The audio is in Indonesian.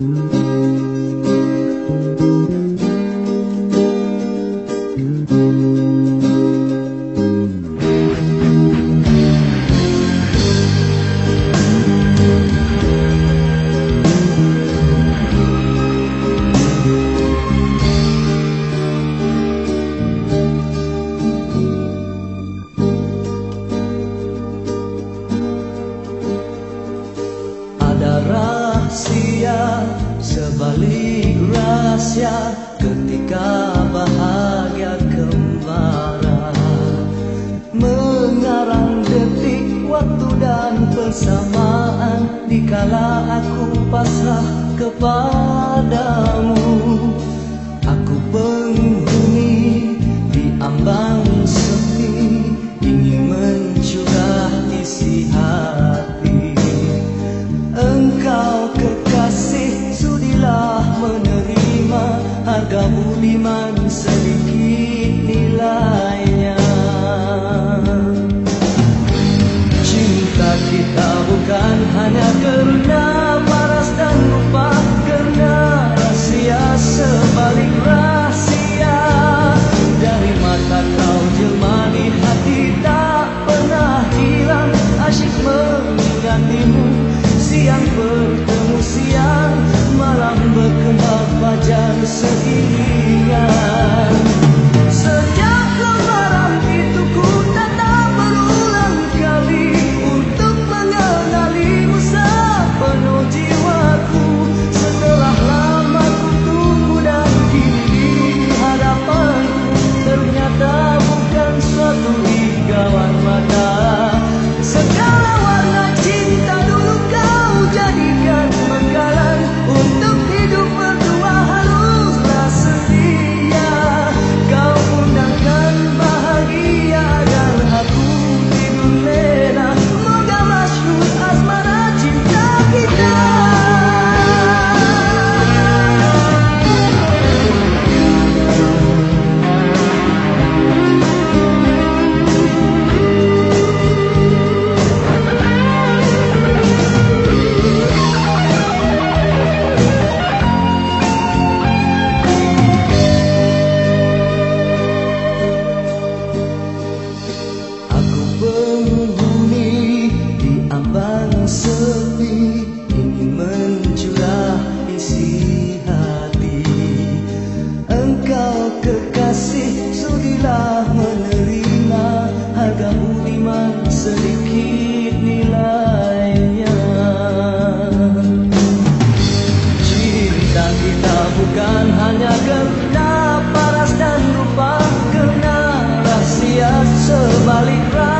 嗯。Rahasia ketika bahagia kembara. Mengarang detik waktu dan persamaan Dikala aku pasrah kepadamu. Aku penghuni di ambang sepi Ingin mencurah isi hati. Engkau kekasih Harga budiman sedikit nilainya. Cinta kita bukan hanya karena paras dan lupa Karena rahasia sebalik rahasia. Dari mata kau jemani hati tak pernah hilang. Asyik menggantimu Siang bertemu siang Malam berkembang fajar seiringan kekasih Sudilah menerima Harga budiman sedikit nilainya. Cinta kita bukan hanya karena paras dan rupa Kena rahasia sebalik rahasia